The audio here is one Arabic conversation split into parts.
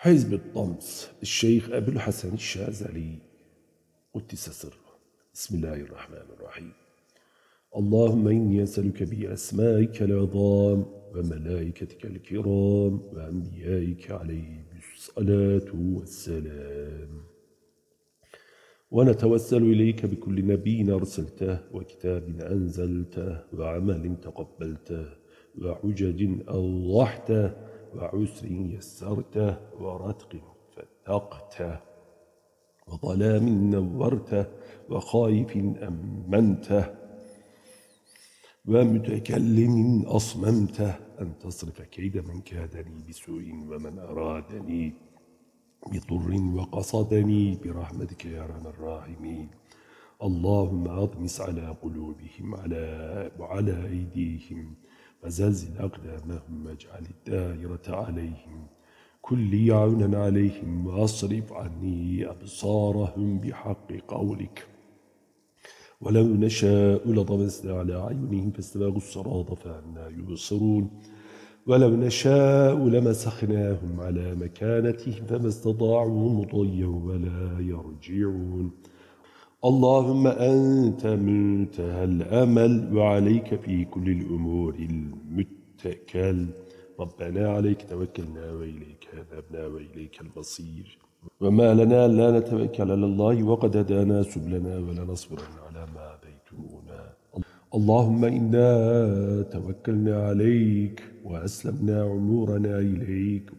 حزب الطمس الشيخ أبو الحسن الشاذلي. قدس سره. بسم الله الرحمن الرحيم. اللهم إني أسألك بأسمائك العظام وملائكتك الكرام وأنبيائك عليه الصلاة والسلام. ونتوسل إليك بكل نبي أرسلته وكتاب أنزلته وعمل تقبلته وعجج أوضحته وعسر يسرته ورتق فتقته وظلام نورته وخائف أمنته ومتكلم أصممته أن تصرف كيد من كادني بسوء ومن أرادني بضر وقصدني برحمتك يا أرحم الراحمين. اللهم أضمس على قلوبهم على وعلى أيديهم وزلزل أقدامهم واجعل الدائرة عليهم. كل عونا عليهم وأصرف عني أبصارهم بحق قولك. ولو نشاء لطمسنا على أعينهم فاستباغوا الصراط فأنا يبصرون. ولو نشاء لمسخناهم على مكانتهم فما استطاعوا مضيا ولا يرجعون. اللهم أنت منتهى الأمل وعليك في كل الأمور المتكل. ربنا عليك توكلنا وإليك ذهبنا وإليك المصير. وما لنا لا نتوكل على الله وقد هدانا سبلنا ولا نصبرن على ما بيتمونا. اللهم إنا توكلنا عليك وأسلمنا عمورنا إليك.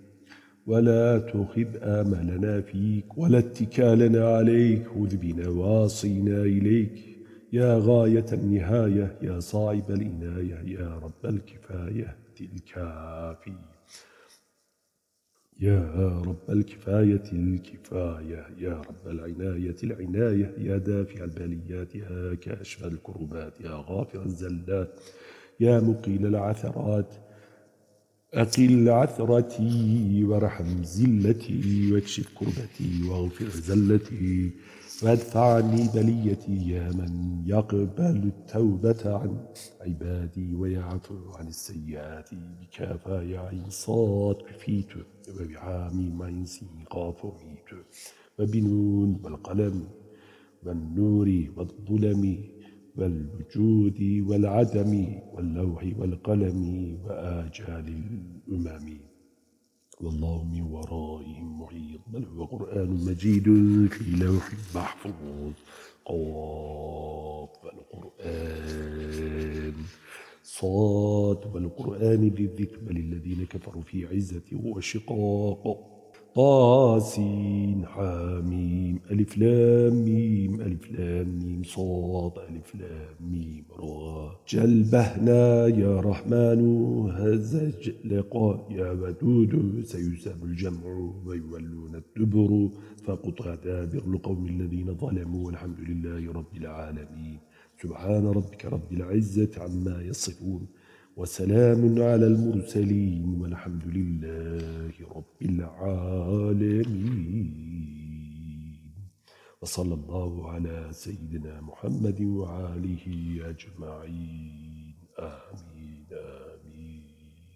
ولا تخب آملنا فيك ولا اتكالنا عليك خذ بنواصينا إليك. يا غاية النهاية يا صاحب الإناية يا رب الكفاية الكافي. يا رب الكفاية الكفاية. يا رب العناية العناية. يا دافع البليات يا كاشف الكربات يا غافر الزلات. يا مقيل العثرات أقل عثرتي وارحم زلتي واكشف كربتي واغفر زلتي وادفع عني بليتي يا من يقبل التوبة عن عبادي ويعفو عن السيئات بكافا يا عين صاد كفيت وبعامي معين قاف ميت وبنون والقلم والنور والظلم والوجود والعدم واللوح والقلم وآجال الأمم. والله من ورائهم محيط. بل هو قرآن مجيد في لوح محفوظ. قاف القرآن. صاد. والقرآن للذكر بل الذين كفروا في عزة وشقاق. طاسين حاميم ألف لام ميم ألف لام ميم صاد ألف لام ميم را. جلبهنا يا رحمن هزج لقاء يا ودود سيساب الجمع ويولون الدبر فقطع دابر القوم الذين ظلموا والحمد لله رب العالمين. سبحان ربك رب العزة عما يصفون. وسلام على المرسلين والحمد لله رب العالمين. وصلى الله على سيدنا محمد وعاله أجمعين. آمين.